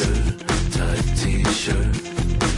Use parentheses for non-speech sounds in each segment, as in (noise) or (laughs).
t-shirt, tight t-shirt,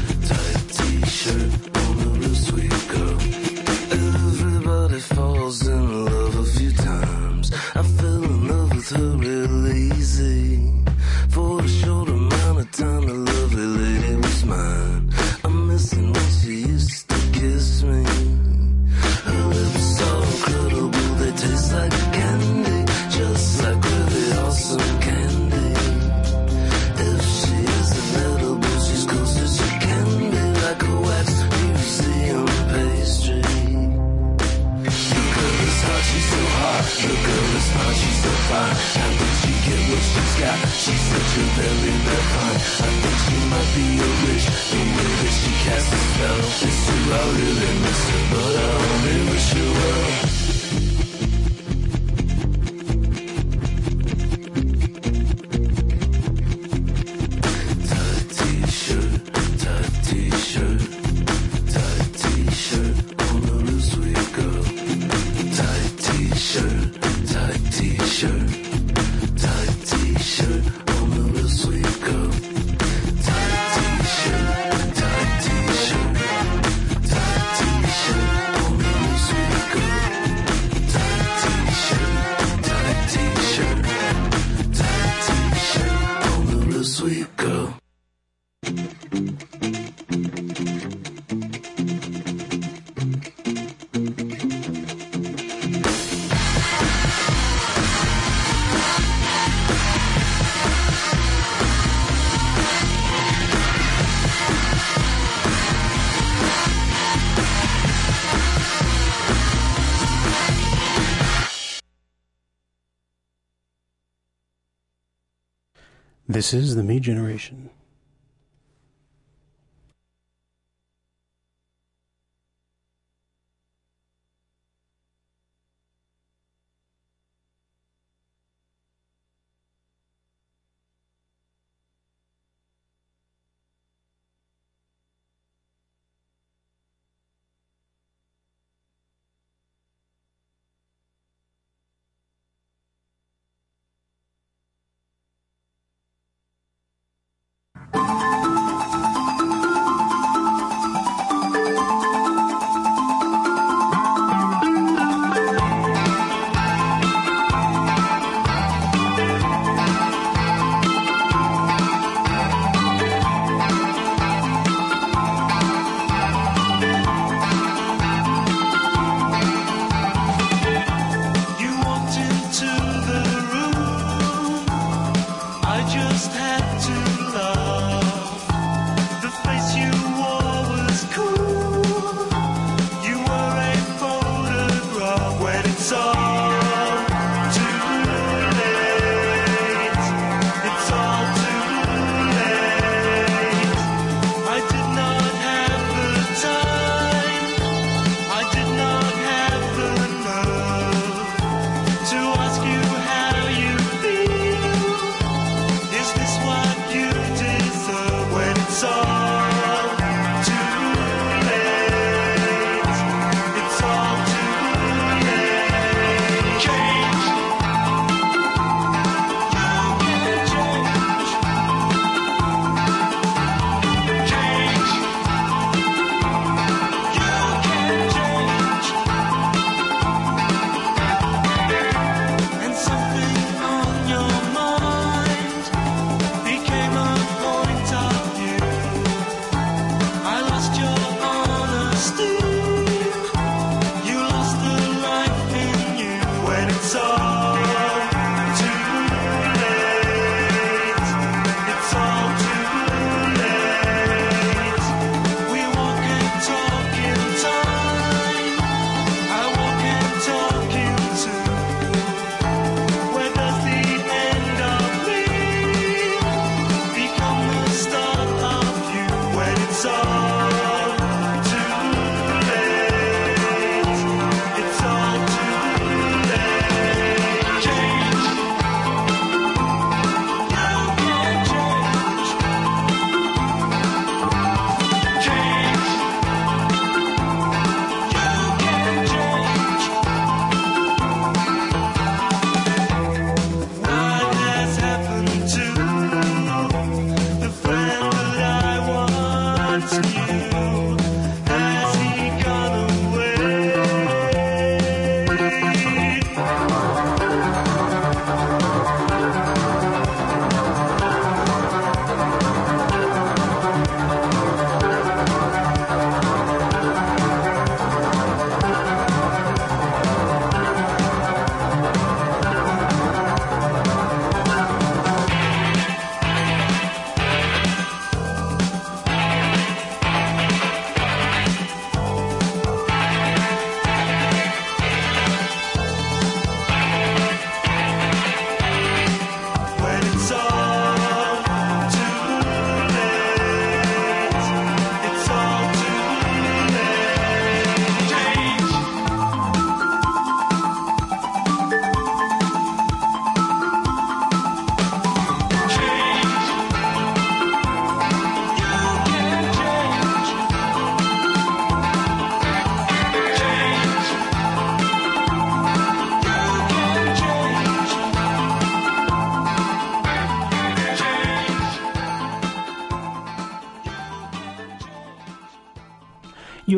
This is the Me Generation.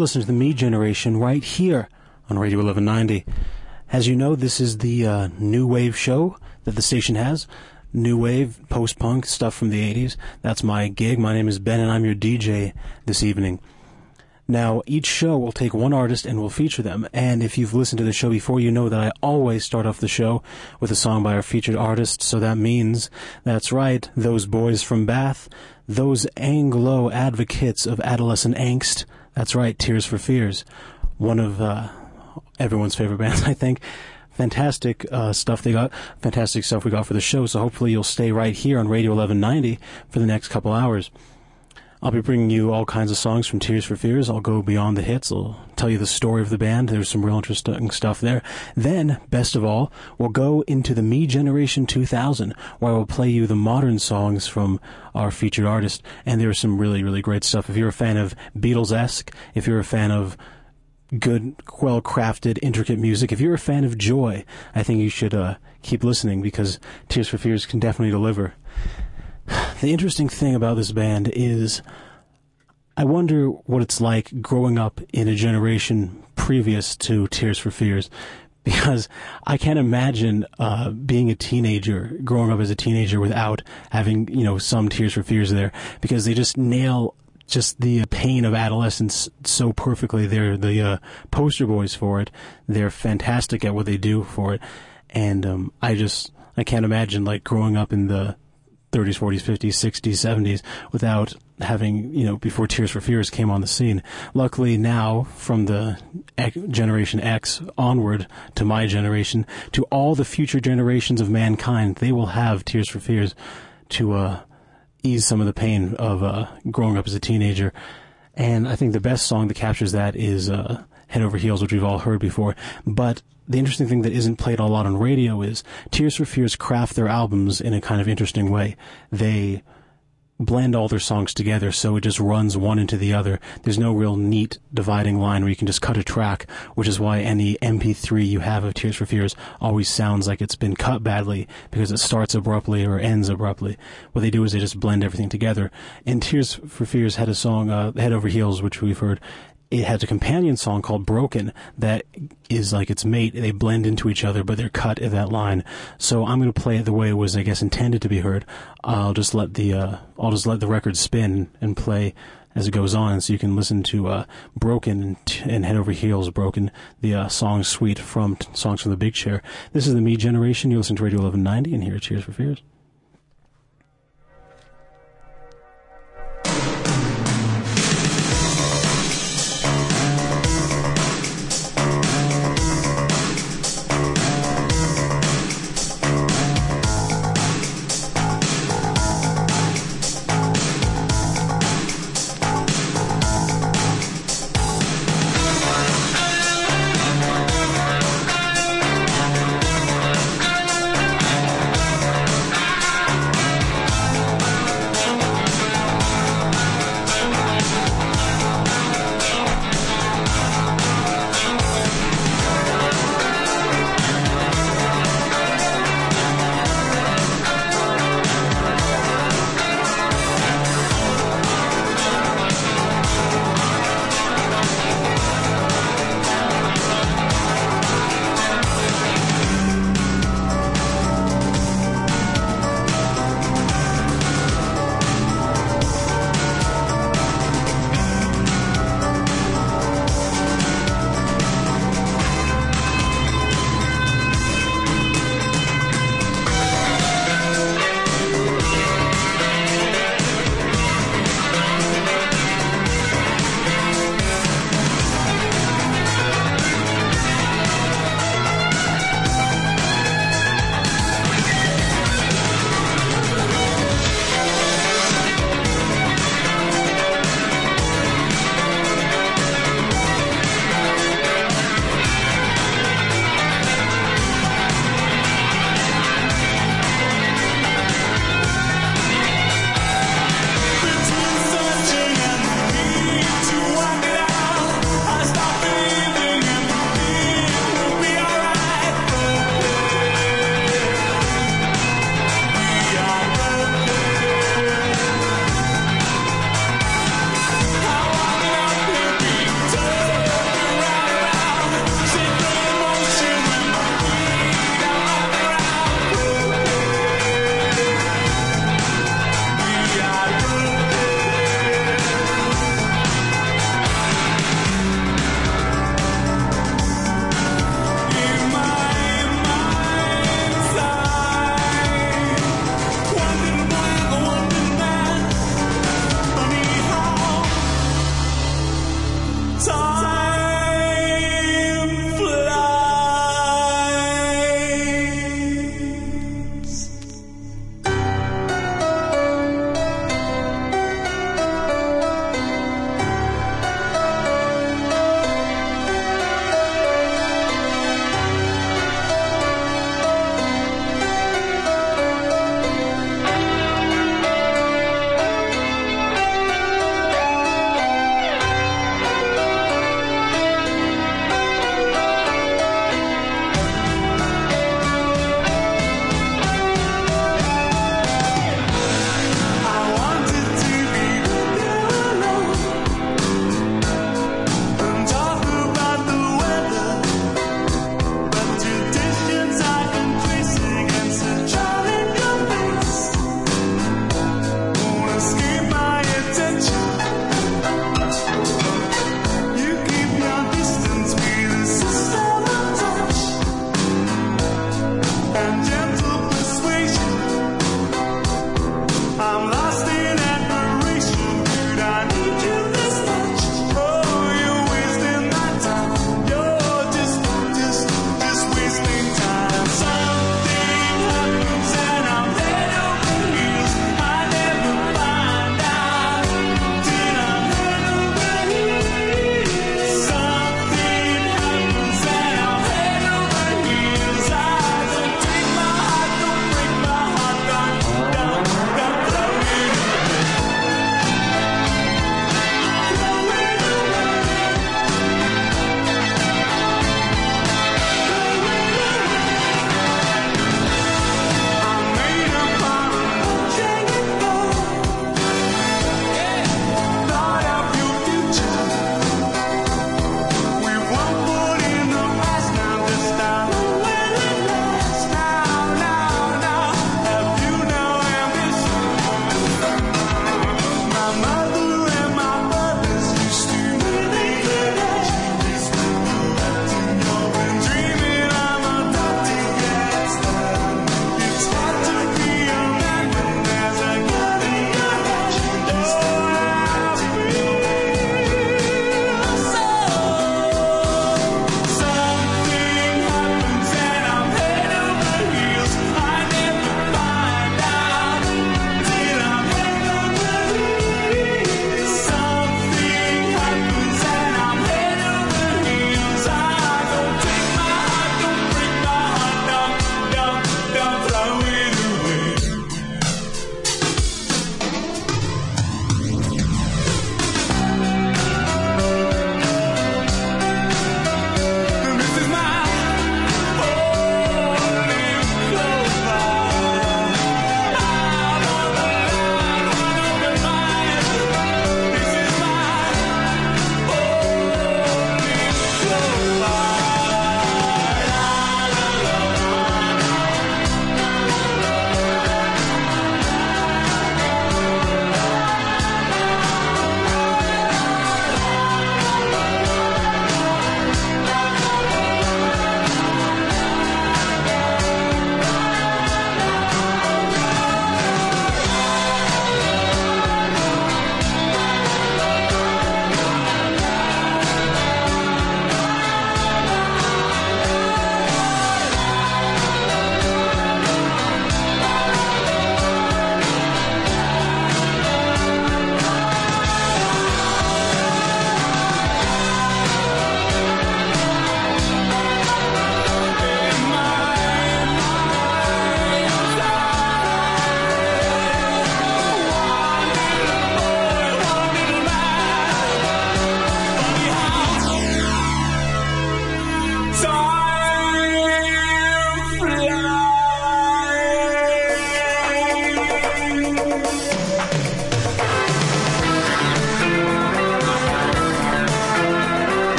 Listening to the Me Generation right here on Radio 1190. As you know, this is the uh, new wave show that the station has. New wave, post punk, stuff from the 80s. That's my gig. My name is Ben, and I'm your DJ this evening. Now, each show will take one artist and will feature them. And if you've listened to the show before, you know that I always start off the show with a song by our featured artist. So that means, that's right, those boys from Bath, those Anglo advocates of adolescent angst, that's right, Tears for Fears. One of uh, everyone's favorite (laughs) bands, I think. Fantastic uh, stuff they got. Fantastic stuff we got for the show. So hopefully you'll stay right here on Radio 1190 for the next couple hours. I'll be bringing you all kinds of songs from Tears for Fears. I'll go beyond the hits. I'll tell you the story of the band. There's some real interesting stuff there. Then, best of all, we'll go into the Me Generation 2000, where I will play you the modern songs from our featured artist. And there's some really, really great stuff. If you're a fan of Beatles-esque, if you're a fan of good, well crafted, intricate music. If you're a fan of Joy, I think you should uh, keep listening because Tears for Fears can definitely deliver. The interesting thing about this band is I wonder what it's like growing up in a generation previous to Tears for Fears. (laughs) Because I can't imagine uh, being a teenager, growing up as a teenager without having, you know, some Tears for Fears there. Because they just nail just the pain of adolescence so perfectly. They're the uh, poster boys for it. They're fantastic at what they do for it. And um, I just, I can't imagine like growing up in the 30s, 40s, 50s, 60s, 70s without having, you know, before Tears for Fears came on the scene. Luckily now, from the Generation X onward to my generation, to all the future generations of mankind, they will have Tears for Fears to, uh, ease some of the pain of, uh, growing up as a teenager. And I think the best song that captures that is, uh, Head Over Heels, which we've all heard before. But the interesting thing that isn't played a lot on radio is Tears for Fears craft their albums in a kind of interesting way. They blend all their songs together so it just runs one into the other. There's no real neat dividing line where you can just cut a track, which is why any MP3 you have of Tears for Fears always sounds like it's been cut badly because it starts abruptly or ends abruptly. What they do is they just blend everything together. And Tears for Fears had a song, uh, Head Over Heels, which we've heard, it has a companion song called Broken that is like its mate. They blend into each other, but they're cut at that line. So I'm going to play it the way it was, I guess, intended to be heard. I'll just let the, uh, I'll just let the record spin and play as it goes on, so you can listen to uh, "Broken" and, "Head Over Heels," "Broken," the uh, song suite from songs from the Big Chair. This is the Me Generation. You listen to Radio 1190, and here, Tears for Fears.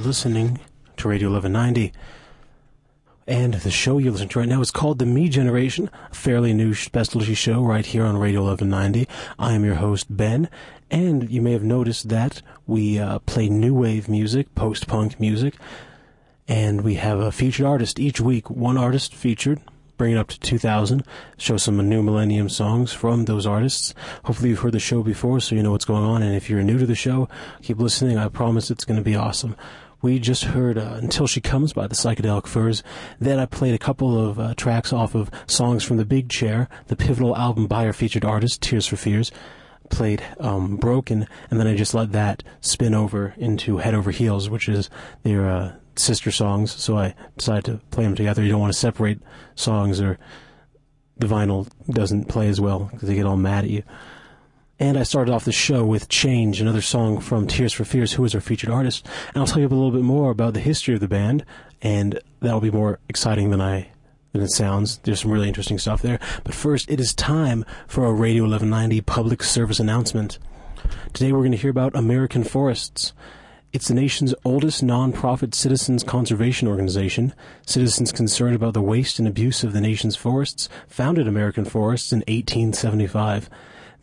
Listening to Radio 1190. And the show you're listening to right now is called The Me Generation, a fairly new specialty show right here on Radio 1190. I am your host, Ben, and you may have noticed that we uh, play new wave music, post punk music, and we have a featured artist each week, one artist featured, bring it up to 2000, show some new millennium songs from those artists. Hopefully you've heard the show before so you know what's going on, and if you're new to the show, keep listening. I promise it's going to be awesome. We just heard uh, Until She Comes by the Psychedelic Furs. Then I played a couple of uh, tracks off of songs from The Big Chair, the pivotal album by our featured artist, Tears for Fears. Played um, Broken, and then I just let that spin over into Head Over Heels, which is their uh, sister songs. So I decided to play them together. You don't want to separate songs, or the vinyl doesn't play as well because they get all mad at you. And I started off the show with Change, another song from Tears for Fears, who is our featured artist. And I'll tell you a little bit more about the history of the band, and that'll be more exciting than I than it sounds. There's some really interesting stuff there. But first, it is time for a Radio 1190 public service announcement. Today we're going to hear about American Forests. It's the nation's oldest non-profit citizens conservation organization. Citizens concerned about the waste and abuse of the nation's forests founded American Forests in 1875.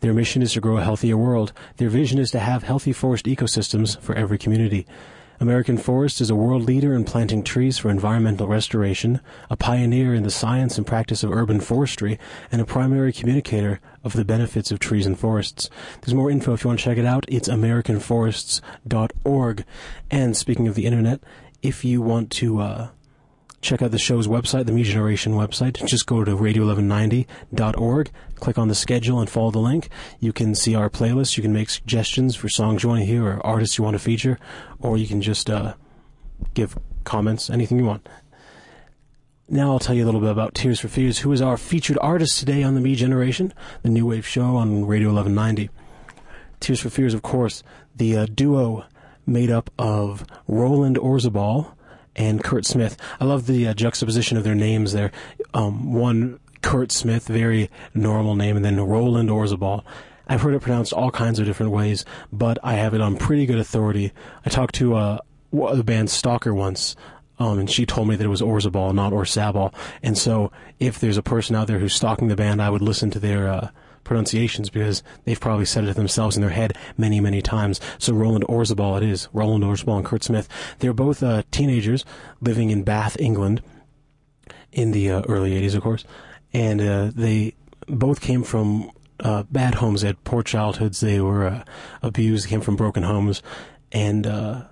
Their mission is to grow a healthier world. Their vision is to have healthy forest ecosystems for every community. American Forest is a world leader in planting trees for environmental restoration, a pioneer in the science and practice of urban forestry, and a primary communicator of the benefits of trees and forests. There's more info if you want to check it out. It's americanforests.org. And speaking of the internet, if you want to uh, check out the show's website, the Me Generation website. Just go to radio1190.org, click on the schedule, and follow the link. You can see our playlist. You can make suggestions for songs you want to hear or artists you want to feature, or you can just uh, give comments, anything you want. Now I'll tell you a little bit about Tears for Fears, who is our featured artist today on the Me Generation, the new wave show on Radio 1190. Tears for Fears, of course, the uh, duo made up of Roland Orzabal, and Curt Smith. I love the uh, juxtaposition of their names there. Um, one, Curt Smith, very normal name, and then Roland Orzabal. I've heard it pronounced all kinds of different ways, but I have it on pretty good authority. I talked to uh, the band Stalker once, um, and she told me that it was Orzabal, not Orsabal. And so, if there's a person out there who's stalking the band, I would listen to their uh, pronunciations because they've probably said it themselves in their head many, many times. So Roland Orzabal it is. Roland Orzabal and Kurt Smith. They're both uh, teenagers living in Bath, England in the uh, early 80s, of course. And uh, they both came from uh, bad homes. They had poor childhoods. They were uh, abused. Came from broken homes. And uh,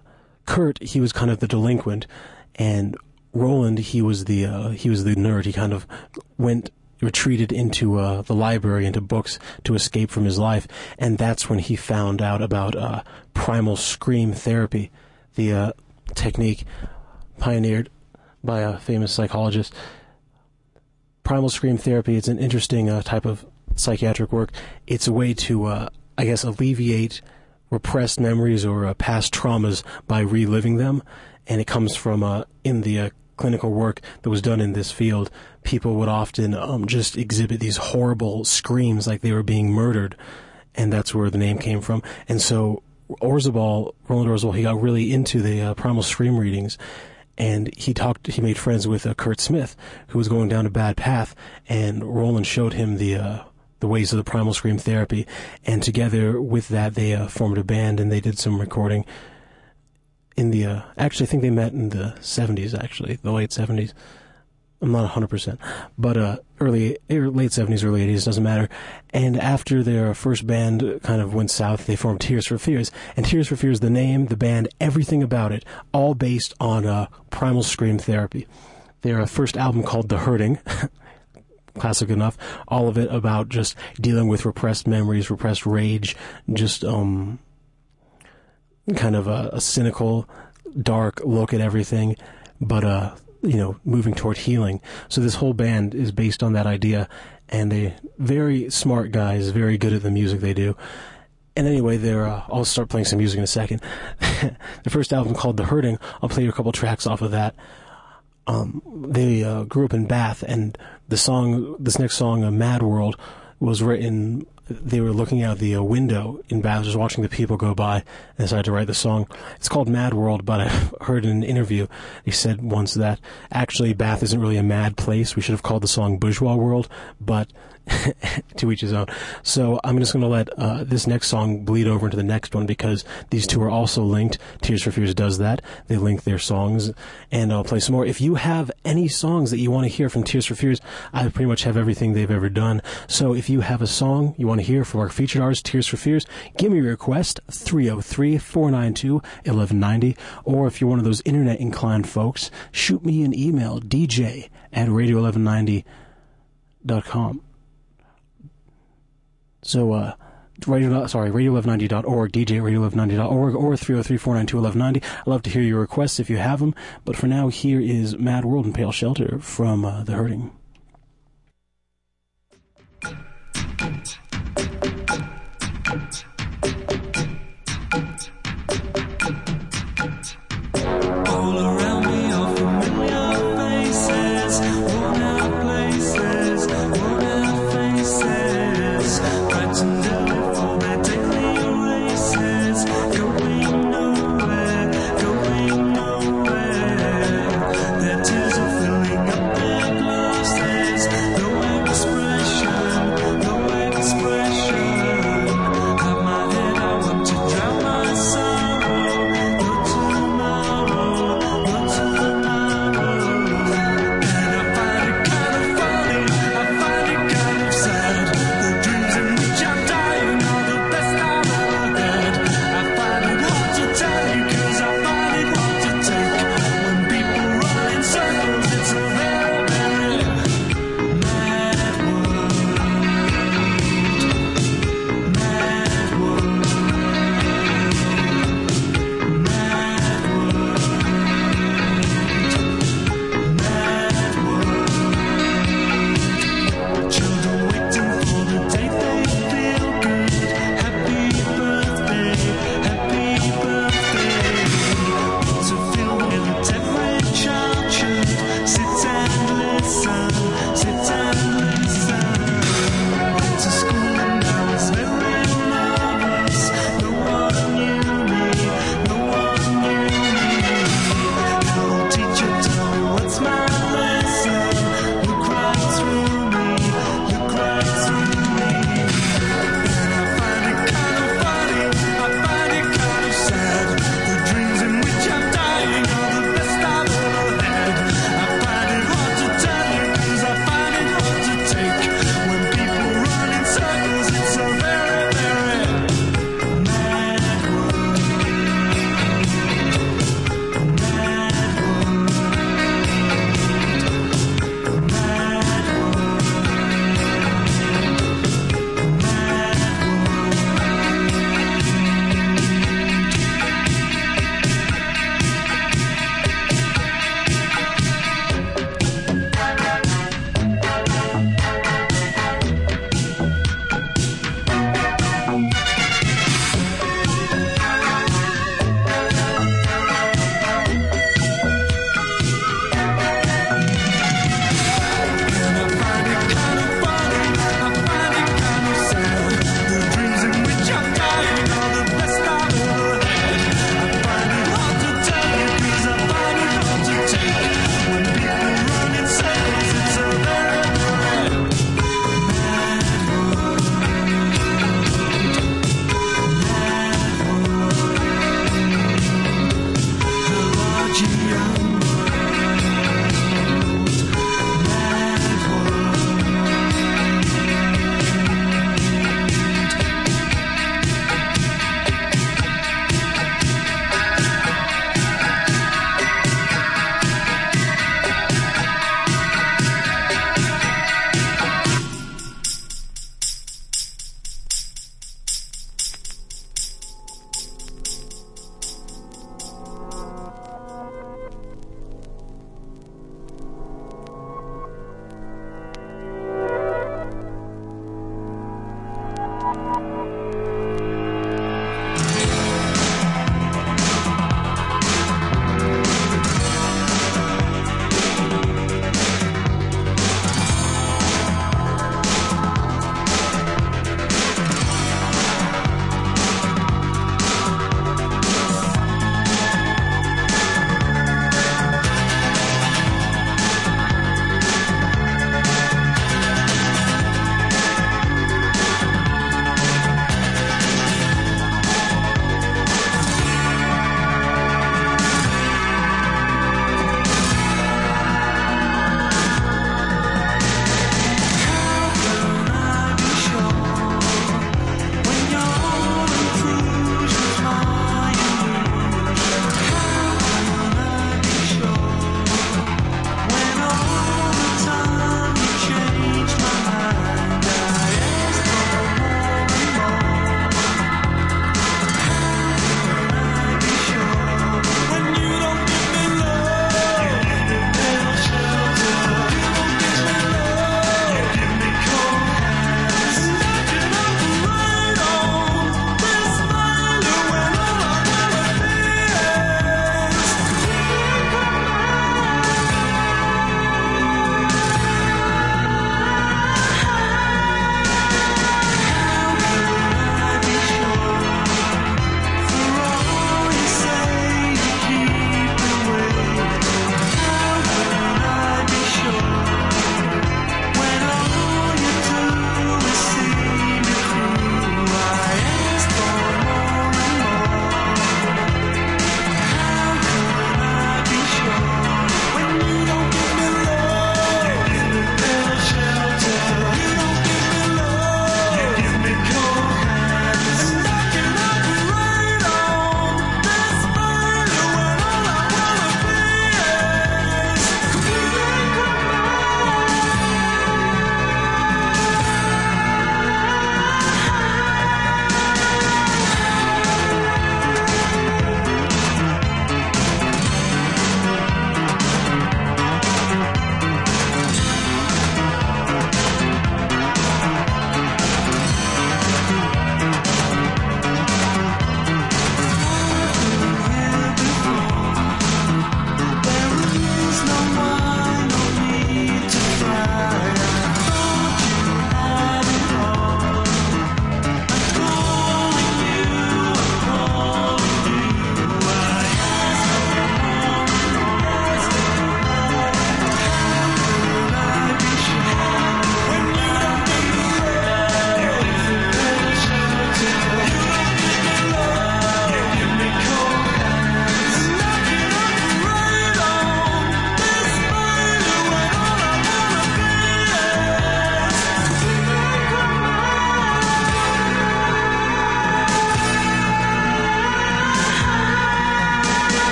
Curt, he was kind of the delinquent. And Roland, he was the he was the nerd. He kind of went retreated into uh, the library, into books to escape from his life, and that's when he found out about uh, primal scream therapy, the uh, technique pioneered by a famous psychologist. Primal scream therapy is an interesting uh, type of psychiatric work. It's a way to, uh, I guess, alleviate repressed memories or uh, past traumas by reliving them, and it comes from in the clinical work that was done in this field, people would often um, just exhibit these horrible screams like they were being murdered, and that's where the name came from. And so Orzabal, Roland Orzabal, he got really into the uh, primal scream readings, and he talked. He made friends with uh, Curt Smith, who was going down a bad path, and Roland showed him the. Uh, the ways of the primal scream therapy, and together with that, they uh, formed a band and they did some recording in the uh, actually I think they met in the 70s actually the late 70s I'm not 100% but uh, early er, late 70s early 80s doesn't matter. And after their first band kind of went south they formed Tears for Fears. And Tears for Fears the name the band everything about it all based on uh, primal scream therapy. Their uh, first album called The Hurting (laughs) classic enough. All of it about just dealing with repressed memories repressed rage just um kind of a, a cynical, dark look at everything, but uh, you know, moving toward healing. So this whole band is based on that idea, and a very smart guys, very good at the music they do. And anyway, they're. Uh, I'll start playing some music in a second. (laughs) the first album called "The Hurting." I'll play you a couple tracks off of that. Um, they uh, grew up in Bath, and the song, this next song, "A Mad World," was written they were looking out the uh, window in Bath, just watching the people go by, and decided to write the song. It's called Mad World, but I (laughs) heard in an interview he said once that actually Bath isn't really a mad place. We should have called the song Bourgeois World, but (laughs) to each his own. So I'm just going to let uh, this next song bleed over into the next one because these two are also linked. Tears for Fears does that. They link their songs, and I'll play some more. If you have any songs that you want to hear from Tears for Fears, I pretty much have everything they've ever done. So if you have a song you want to hear from our featured artist, Tears for Fears, give me a request, 303-492-1190, or if you're one of those internet inclined folks, shoot me an email, dj at radio1190.com. So, uh, radio, sorry, radio1190.org, DJ radio1190.org, or 303-492-1190. I'd love to hear your requests if you have them. But for now, here is Mad World and Pale Shelter from uh, The Hurting.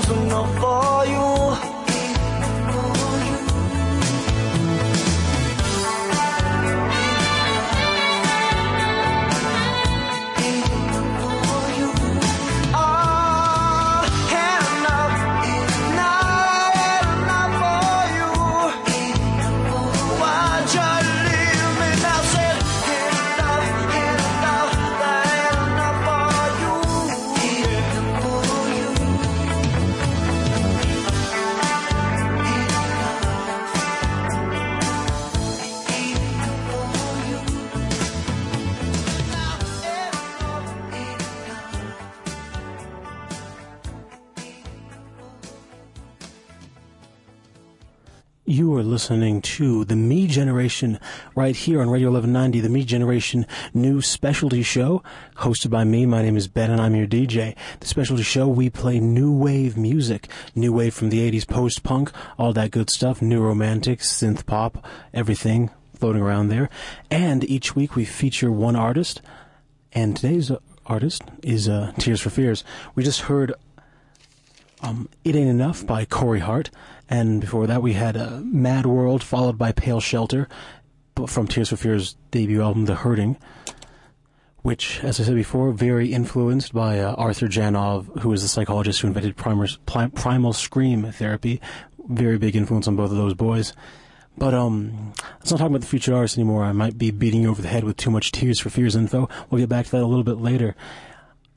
Nothing's enough for you. Listening to the Me Generation right here on Radio 1190, the Me Generation new specialty show hosted by me. My name is Ben and I'm your DJ. The specialty show, we play new wave music, new wave from the 80s post punk, all that good stuff, new romantic, synth pop, everything floating around there. And each week we feature one artist, and today's artist is uh, Tears for Fears. We just heard um, It Ain't Enough by Corey Hart. And before that, we had uh, Mad World, followed by Pale Shelter from Tears for Fears' debut album, The Hurting, which, as I said before, very influenced by uh, Arthur Janov, who was the psychologist who invented primer, pri- primal scream therapy. Very big influence on both of those boys. But um, let's not talk about the future artists anymore. I might be beating you over the head with too much Tears for Fears info. We'll get back to that a little bit later.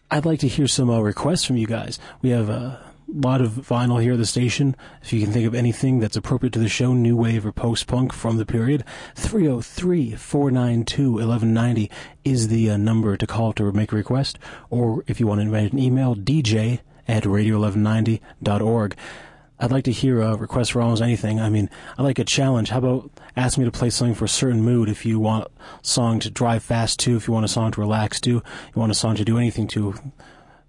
I'd like to hear some uh, requests from you guys. We have a lot of vinyl here at the station. If you can think of anything that's appropriate to the show, new wave or post punk from the period, 303 492 1190 is the uh, number to call to make a request. Or if you want to invite an email, dj at radio1190.org. I'd like to hear a request for almost anything. I mean, I like a challenge. How about ask me to play something for a certain mood? If you want a song to drive fast to, if you want a song to relax to, you want a song to do anything to,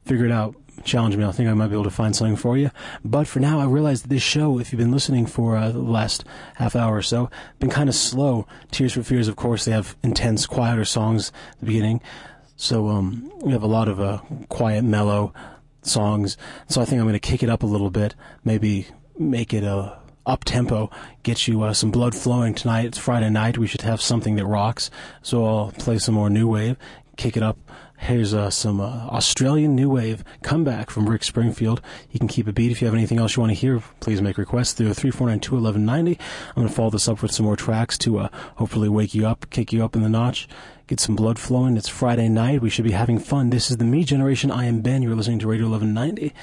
figure it out. Challenge me. I think I might be able to find something for you. But for now, I realize that this show, if you've been listening for uh, the last half hour or so, been kind of slow. Tears for Fears, of course, they have intense, quieter songs at the beginning. So um, we have a lot of uh, quiet, mellow songs. So I think I'm going to kick it up a little bit. Maybe make it a up tempo, get you uh, some blood flowing tonight. It's Friday night. We should have something that rocks. So I'll play some more new wave, kick it up Here's uh, some uh, Australian new wave comeback from Rick Springfield. You can keep a beat if you have anything else you want to hear. Please make requests through three four nine two eleven ninety. I'm going to follow this up with some more tracks to uh, hopefully wake you up, kick you up in the notch, get some blood flowing. It's Friday night. We should be having fun. This is the Me Generation. I am Ben. You're listening to Radio 1190.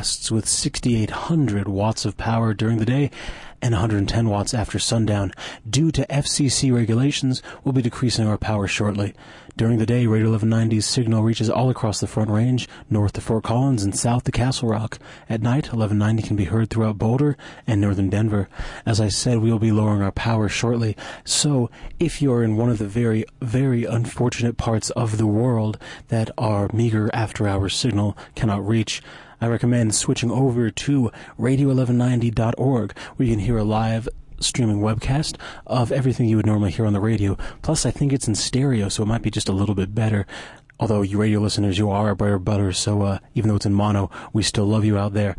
Broadcasts with 6,800 watts of power during the day and 110 watts after sundown. Due to FCC regulations, we'll be decreasing our power shortly. During the day, Radio 1190's signal reaches all across the Front Range, north to Fort Collins and south to Castle Rock. At night, 1190 can be heard throughout Boulder and northern Denver. As I said, we will be lowering our power shortly. So, if you're in one of the very, very unfortunate parts of the world that our meager after-hours signal cannot reach, I recommend switching over to radio1190.org where you can hear a live streaming webcast of everything you would normally hear on the radio. Plus, I think it's in stereo, so it might be just a little bit better. Although you radio listeners, you are our butter, so uh, even though it's in mono, we still love you out there.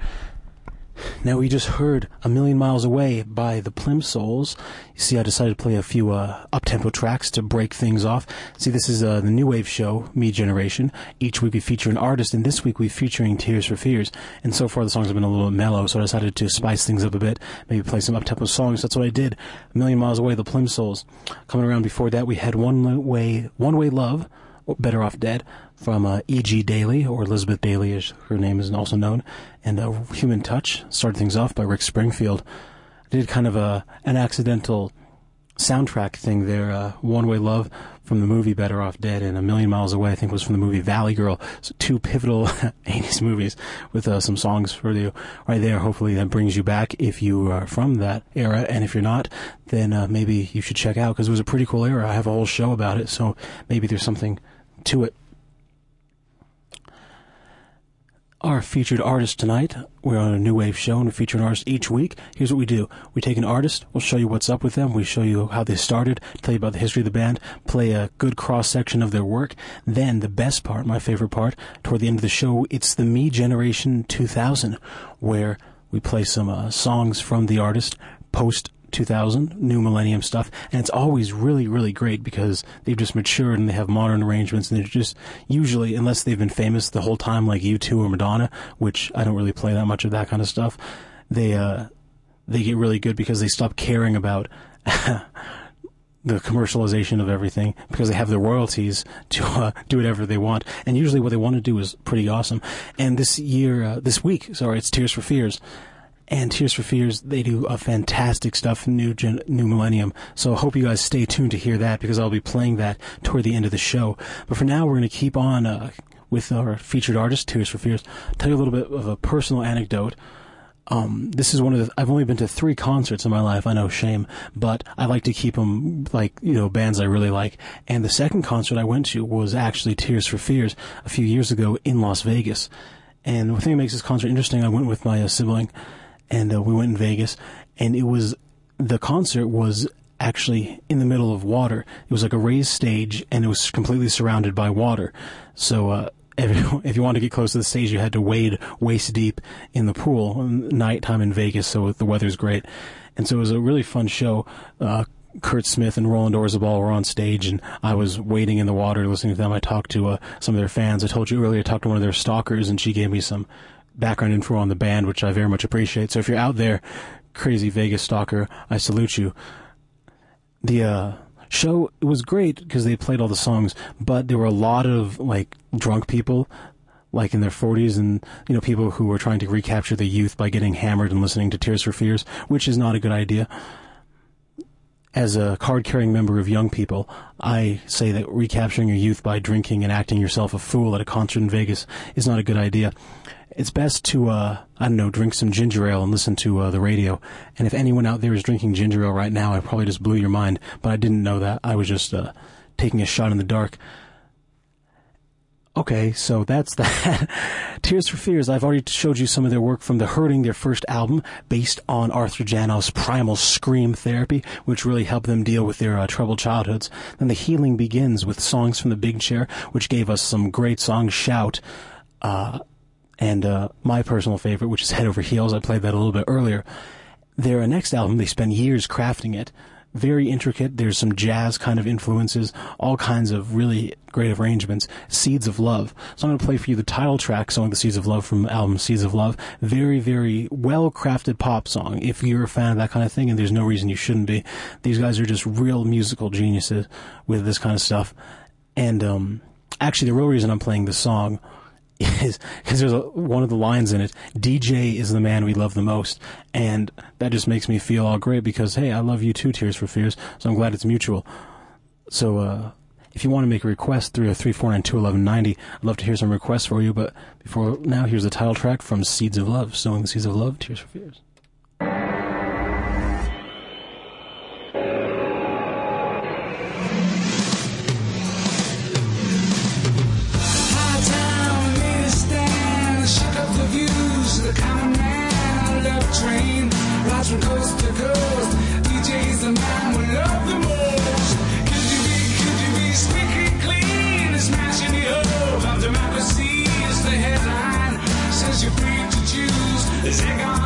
Now we just heard "A Million Miles Away" by the Plimsouls. You see, I decided to play a few uh, up-tempo tracks to break things off. See, this is uh, the new wave show, Me Generation. Each week we feature an artist, and this week we're featuring Tears for Fears. And so far the songs have been a little mellow, so I decided to spice things up a bit, maybe play some up-tempo songs. That's what I did. "A Million Miles Away," the Plimsouls. Coming around before that, we had "One Way, One Way Love." Better Off Dead from uh, E.G. Daily, or Elizabeth Daily, as her name is also known, and uh, Human Touch started things off by Rick Springfield. Did kind of a an accidental soundtrack thing there. Uh, One Way Love from the movie Better Off Dead, and A Million Miles Away, I think, was from the movie Valley Girl. So two pivotal (laughs) 80s movies with uh, some songs for you right there. Hopefully, that brings you back if you are from that era, and if you're not, then uh, maybe you should check out because it was a pretty cool era. I have a whole show about it, so maybe there's something to it. Our featured artist tonight. We're on a new wave show and we feature an artist each week. Here's what we do. We take an artist, we'll show you what's up with them, we show you how they started, tell you about the history of the band, play a good cross section of their work. Then the best part, my favorite part, toward the end of the show, it's the Me Generation 2000, where we play some uh, songs from the artist post 2000, new millennium stuff, and it's always really, really great because they've just matured and they have modern arrangements, and they're just usually, unless they've been famous the whole time, like U2 or Madonna, which I don't really play that much of that kind of stuff. They uh, they get really good because they stop caring about. (laughs) the commercialization of everything because they have the royalties to uh, do whatever they want, and usually what they want to do is pretty awesome. And this year, uh, this week, sorry, it's Tears for Fears and Tears for Fears, they do a fantastic stuff New Gen- New Millennium. So I hope you guys stay tuned to hear that because I'll be playing that toward the end of the show. But for now, we're going to keep on uh, with our featured artist, Tears for Fears. tell you a little bit of a personal anecdote. Um, this is one of the. I've only been to three concerts in my life. I know, shame, but I like to keep them like you know bands I really like. And the second concert I went to was actually Tears for Fears a few years ago in Las Vegas. And the thing that makes this concert interesting, I went with my uh, sibling and uh, we went in Vegas, and it was the concert was actually in the middle of water. It was like a raised stage, and it was completely surrounded by water. So uh, if, (laughs) if you wanted to get close to the stage, you had to wade waist deep in the pool. Nighttime in Vegas, so the weather's great, and so it was a really fun show. Uh, Curt Smith and Roland Orzabal were on stage, and I was wading in the water listening to them. I talked to uh, some of their fans. I told you earlier, I talked to one of their stalkers, and she gave me some background info on the band, which I very much appreciate. So if you're out there, crazy Vegas stalker, I salute you. The uh, show was great because they played all the songs, but there were a lot of like drunk people, like in their 40s, and you know people who were trying to recapture the youth by getting hammered and listening to Tears for Fears, which is not a good idea. As a card carrying member of young people, I say that recapturing your youth by drinking and acting yourself a fool at a concert in Vegas is not a good idea it's best to uh, I don't know drink some ginger ale and listen to uh, the radio. And if anyone out there is drinking ginger ale right now, I probably just blew your mind. But I didn't know that. I was just uh, taking a shot in the dark. Okay, so that's (laughs) that. Tears for Fears, I've already showed you some of their work from The Hurting, their first album, based on Arthur Janov's primal scream therapy, which really helped them deal with their uh, troubled childhoods. Then The Healing begins with songs from The Big Chair, which gave us some great songs, Shout, uh, and uh, my personal favorite, which is Head Over Heels. I played that a little bit earlier. Their next album, they spent years crafting it. Very intricate. There's some jazz kind of influences, all kinds of really great arrangements. Seeds of Love. So I'm going to play for you the title track, song The Seeds of Love from album Seeds of Love. Very, very well crafted pop song. If you're a fan of that kind of thing, and there's no reason you shouldn't be. These guys are just real musical geniuses with this kind of stuff. And um, actually, the real reason I'm playing this song (laughs) is because there's a, one of the lines in it. DJ is the man we love the most, and that just makes me feel all great because hey, I love you too, Tears for Fears. So I'm glad it's mutual. So uh, if you want to make a request, 303-492-1190. I'd love to hear some requests for you. But before now, here's the title track from Seeds of Love, sowing the seeds of love, Tears for Fears. Train, rides from coast to coast. DJ's the man we love the most. Could you be, could you be squeaky clean? Smashing the hope of democracy is the headline. Says you're free to choose. There's egg on